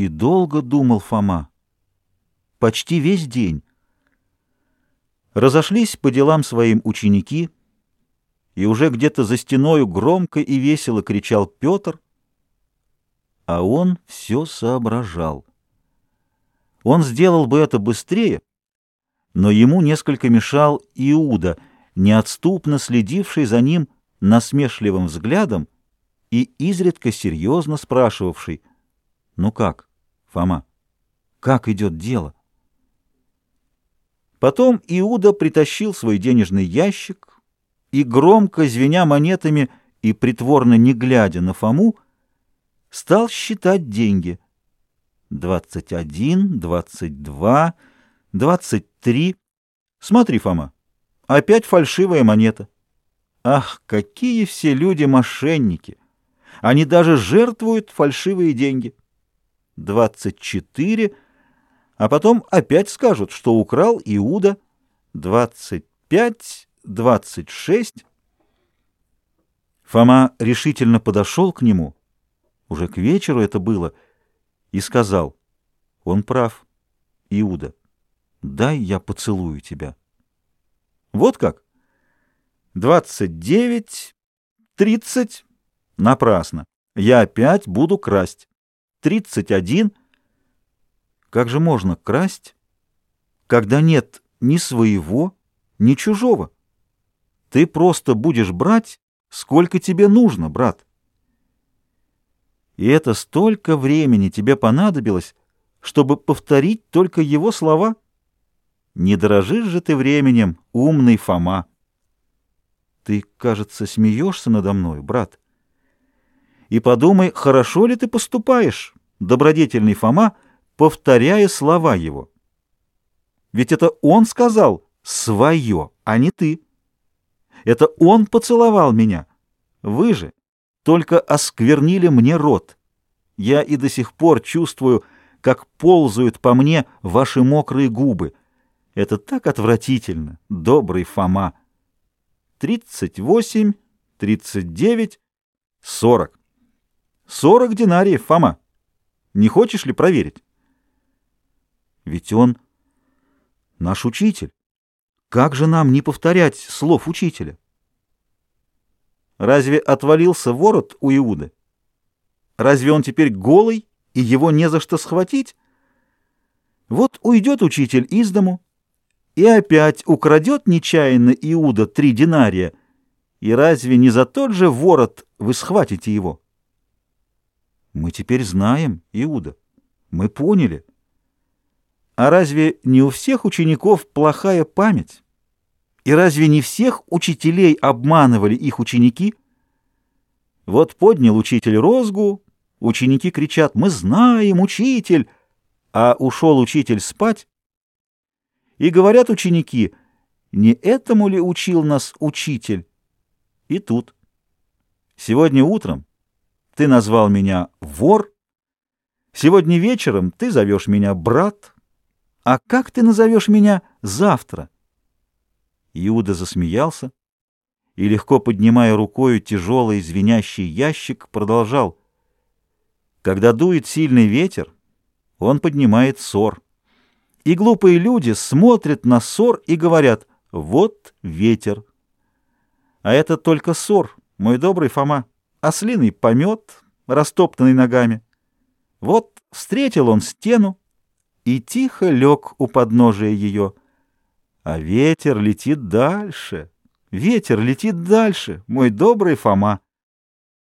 И долго думал Фома. Почти весь день. Разошлись по делам своим ученики, и уже где-то за стеною громко и весело кричал Петр, а он все соображал. Он сделал бы это быстрее, но ему несколько мешал Иуда, неотступно следивший за ним насмешливым взглядом и изредка серьезно спрашивавший, «Ну как, Фома, как идет дело?» Потом Иуда притащил свой денежный ящик и, громко звеня монетами и притворно не глядя на Фому, стал считать деньги. Двадцать один, двадцать два, двадцать три. Смотри, Фома, опять фальшивая монета. Ах, какие все люди мошенники! Они даже жертвуют фальшивые деньги. Двадцать четыре — а потом опять скажут, что украл Иуда. Двадцать пять, двадцать шесть. Фома решительно подошел к нему, уже к вечеру это было, и сказал, он прав, Иуда, дай я поцелую тебя. Вот как? Двадцать девять, тридцать, напрасно. Я опять буду красть. Тридцать один — как же можно красть, когда нет ни своего, ни чужого? Ты просто будешь брать, сколько тебе нужно, брат. И это столько времени тебе понадобилось, чтобы повторить только его слова? Не дорожишь же ты временем, умный Фома. Ты, кажется, смеешься надо мной, брат. И подумай, хорошо ли ты поступаешь, добродетельный Фома, повторяя слова его. Ведь это он сказал «свое», а не ты. Это он поцеловал меня. Вы же только осквернили мне рот. Я и до сих пор чувствую, как ползают по мне ваши мокрые губы. Это так отвратительно, добрый Фома. Тридцать восемь, тридцать девять, сорок. Сорок динариев, Фома. Не хочешь ли проверить? Ведь он наш учитель. Как же нам не повторять слов учителя? Разве отвалился ворот у Иуды? Разве он теперь голый, и его не за что схватить? Вот уйдет учитель из дому, и опять украдет нечаянно Иуда три динария, и разве не за тот же ворот вы схватите его? Мы теперь знаем, Иуда, мы поняли — а разве не у всех учеников плохая память? И разве не всех учителей обманывали их ученики? Вот поднял учитель розгу, ученики кричат «Мы знаем, учитель!» А ушел учитель спать. И говорят ученики «Не этому ли учил нас учитель?» И тут. Сегодня утром ты назвал меня вор, сегодня вечером ты зовешь меня брат, «А как ты назовешь меня завтра?» Иуда засмеялся и, легко поднимая рукою тяжелый звенящий ящик, продолжал. «Когда дует сильный ветер, он поднимает ссор. И глупые люди смотрят на ссор и говорят «Вот ветер». А это только ссор, мой добрый Фома, ослиный помет, растоптанный ногами. Вот встретил он стену, и тихо лег у подножия ее. А ветер летит дальше, ветер летит дальше, мой добрый Фома.